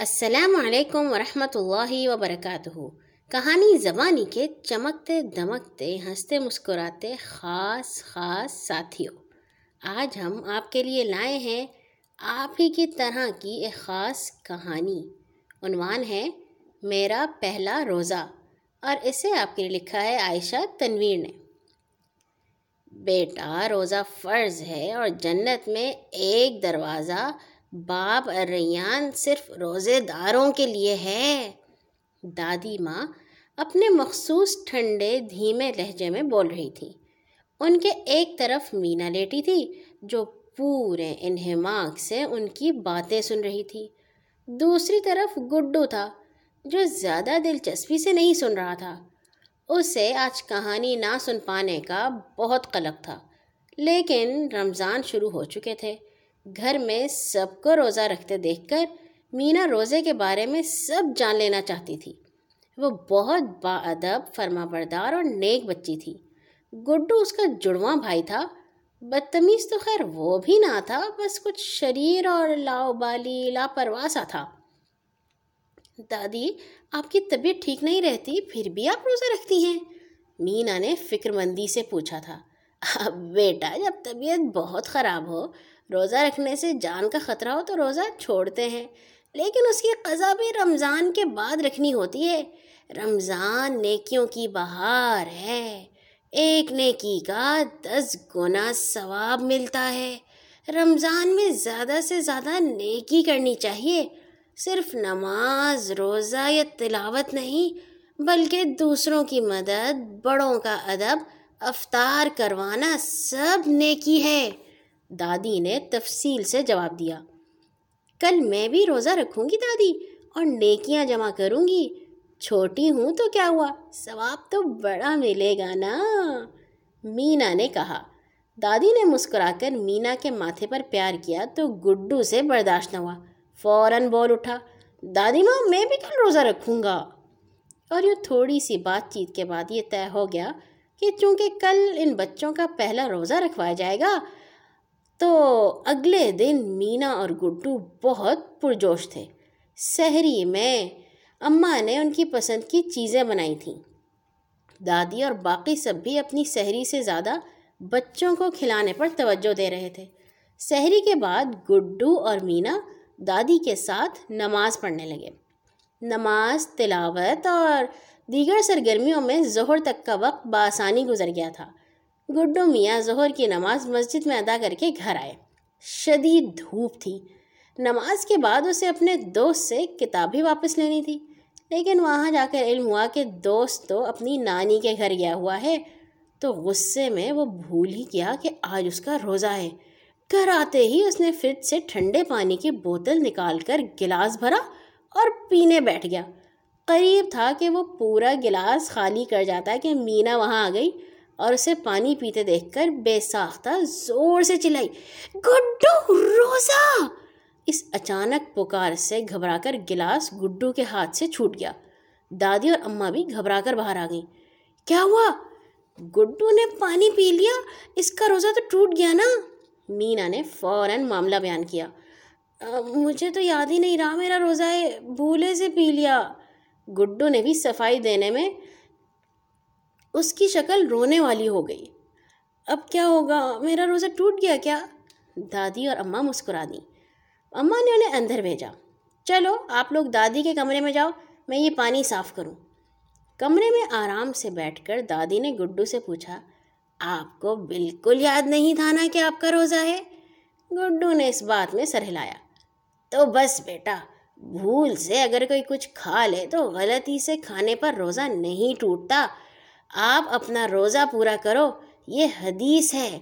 السلام علیکم ورحمۃ اللہ وبرکاتہ۔ کہانی زبانی کے چمکتے دمکتے، ہنستے مسکراتے خاص خاص ساتھیوں۔ آج ہم آپ کے لیے لائے ہیں آپ ہی کی طرح کی ایک خاص کہانی۔ عنوان ہے، میرا پہلا روزہ۔ اور اسے آپ کے لیے لکھا ہے عائشہ تنویر نے۔ بیٹا، روزہ فرض ہے اور جنت میں ایک دروازہ باب الریان صرف روزے داروں کے لیے ہے۔ دادی ماں اپنے مخصوص ٹھنڈے دھیمے لہجے میں بول رہی تھی۔ ان کے ایک طرف مینا لیٹی تھی، جو پورے انہماک سے ان کی باتیں سن رہی تھی۔ دوسری طرف گڈو تھا، جو زیادہ دلچسپی سے نہیں سن رہا تھا۔ اسے آج کہانی نہ سن پانے کا بہت قلق تھا، لیکن رمضان شروع ہو چکے تھے۔ گھر میں سب کو روزہ رکھتے دیکھ کر مینا روزے کے بارے میں سب جان لینا چاہتی تھی۔ وہ بہت با ادب فرما بردار اور نیک بچی تھی۔ گڈو اس کا جڑواں بھائی تھا۔ بدتمیز تو خیر وہ بھی نہ تھا، بس کچھ شریر اور لاؤ بالی لاپرواہ سا تھا۔ دادی، آپ کی طبیعت ٹھیک نہیں رہتی، پھر بھی آپ روزہ رکھتی ہیں؟ مینا نے فکر مندی سے پوچھا تھا۔ اب بیٹا، جب طبیعت بہت خراب ہو روزہ رکھنے سے جان کا خطرہ ہو تو روزہ چھوڑتے ہیں، لیکن اس کی قضا بھی رمضان کے بعد رکھنی ہوتی ہے۔ رمضان نیکیوں کی بہار ہے، ایک نیکی کا دس گنا ثواب ملتا ہے۔ رمضان میں زیادہ سے زیادہ نیکی کرنی چاہیے۔ صرف نماز، روزہ یا تلاوت نہیں، بلکہ دوسروں کی مدد، بڑوں کا ادب، افطار کروانا سب نیکی ہے۔ دادی نے تفصیل سے جواب دیا، کل میں بھی روزہ رکھوں گی دادی اور نیکیاں جمع کروں گی۔ چھوٹی ہوں تو کیا ہوا؟ ثواب تو بڑا ملے گا نا۔ مینا نے کہا۔ دادی نے مسکرا کر مینا کے ماتھے پر پیار کیا تو گڈو سے برداشت نہ ہوا۔ فوراً بول اٹھا، دادی ماں، میں بھی کل روزہ رکھوں گا۔ اور یوں تھوڑی سی بات چیت کے بعد یہ طے ہو گیا کہ چونکہ کل ان بچوں کا پہلا روزہ رکھوایا جائے گا تو اگلے دن مینا اور گڈو بہت پرجوش تھے۔ سحری میں اماں نے ان کی پسند کی چیزیں بنائی تھیں۔ دادی اور باقی سب بھی اپنی سحری سے زیادہ بچوں کو کھلانے پر توجہ دے رہے تھے۔ سحری کے بعد گڈو اور مینا دادی کے ساتھ نماز پڑھنے لگے۔ نماز، تلاوت اور دیگر سرگرمیوں میں ظہر تک کا وقت بآسانی گزر گیا تھا۔ گڈو میاں ظہر کی نماز مسجد میں ادا کر کے گھر آئے۔ شدید دھوپ تھی۔ نماز کے بعد اسے اپنے دوست سے کتاب بھی واپس لینی تھی۔ لیکن وہاں جا کر علم ہوا کہ دوست تو اپنی نانی کے گھر گیا ہوا ہے۔ تو غصے میں وہ بھول ہی کیا کہ آج اس کا روزہ ہے۔ گھر آتے ہی اس نے فریج سے ٹھنڈے پانی کی بوتل نکال کر گلاس بھرا اور پینے بیٹھ گیا۔ قریب تھا کہ وہ پورا گلاس خالی کر جاتا کہ مینا وہاں آ گئی۔ اور اسے پانی پیتے دیکھ کر بے ساختہ زور سے چلائی، گڈو روزہ! اس اچانک پکار سے گھبرا کر گلاس گڈو کے ہاتھ سے چھوٹ گیا۔ دادی اور اماں بھی گھبرا کر باہر آ گئیں۔ کیا ہوا؟ گڈو نے پانی پی لیا؟ اس کا روزہ تو ٹوٹ گیا نا؟ مینا نے فوراً معاملہ بیان کیا۔ مجھے تو یاد ہی نہیں رہا، میرا روزہ ہے، بھولے سے پی لیا۔ گڈو نے بھی صفائی دینے میں اس کی شکل رونے والی ہو گئی۔ اب کیا ہوگا؟ میرا روزہ ٹوٹ گیا کیا؟ دادی اور اماں مسکرا دیں۔ اماں نے انہیں اندر بھیجا۔ چلو، آپ لوگ دادی کے کمرے میں جاؤ، میں یہ پانی صاف کروں۔ کمرے میں آرام سے بیٹھ کر دادی نے گڈو سے پوچھا، آپ کو بالکل یاد نہیں تھا نا کہ آپ کا روزہ ہے؟ گڈو نے اس بات میں سر ہلایا۔ تو بس بیٹا، بھول سے اگر کوئی کچھ کھا لے تو غلطی سے کھانے پر روزہ نہیں ٹوٹتا۔ آپ اپنا روزہ پورا کرو، یہ حدیث ہے۔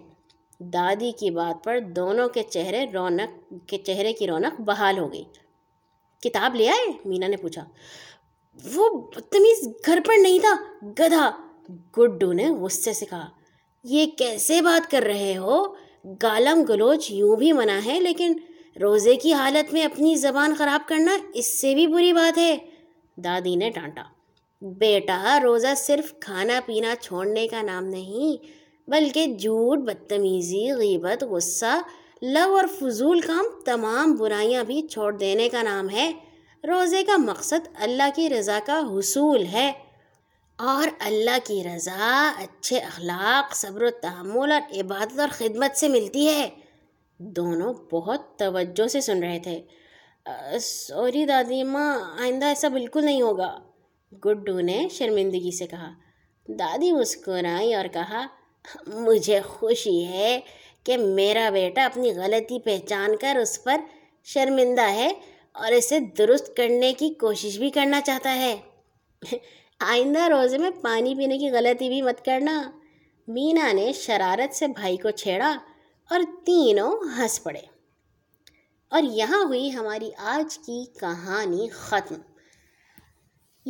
دادی کی بات پر دونوں کے چہرے رونق، کے چہرے کی رونق بحال ہو گئی۔ کتاب لے آئے؟ مینا نے پوچھا۔ وہ بدتمیز گھر پر نہیں تھا، گدھا۔ گڈو نے غصے سے کہا۔ یہ کیسے بات کر رہے ہو؟ گالم گلوچ یوں بھی منع ہے، لیکن روزے کی حالت میں اپنی زبان خراب کرنا اس سے بھی بری بات ہے۔ دادی نے ڈانٹا بیٹا، روزہ صرف کھانا پینا چھوڑنے کا نام نہیں، بلکہ جھوٹ، بدتمیزی، غیبت، غصہ، لو اور فضول کام تمام برائیاں بھی چھوڑ دینے کا نام ہے۔ روزے کا مقصد اللہ کی رضا کا حصول ہے۔ اور اللہ کی رضا اچھے اخلاق، صبر و تحمل اور عبادت اور خدمت سے ملتی ہے۔ دونوں بہت توجہ سے سن رہے تھے۔ سوری دادی، ماں، آئندہ ایسا بالکل نہیں ہوگا۔ گڈو نے شرمندگی سے کہا، دادی مسکرائی اور کہا، مجھے خوشی ہے کہ میرا بیٹا اپنی غلطی پہچان کر اس پر شرمندہ ہے اور اسے درست کرنے کی کوشش بھی کرنا چاہتا ہے۔ آئندہ روزے میں پانی پینے کی غلطی بھی مت کرنا۔ مینا نے شرارت سے بھائی کو چھیڑا اور تینوں ہنس پڑے۔ اور یہاں ہوئی ہماری آج کی کہانی ختم۔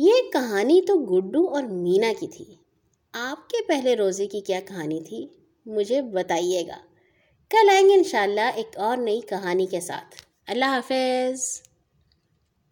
یہ کہانی تو گڈو اور مینا کی تھی۔ آپ کے پہلے روزے کی کیا کہانی تھی؟ مجھے بتائیے گا۔ کل آئیں گے انشاءاللہ ایک اور نئی کہانی کے ساتھ۔ اللہ حافظ۔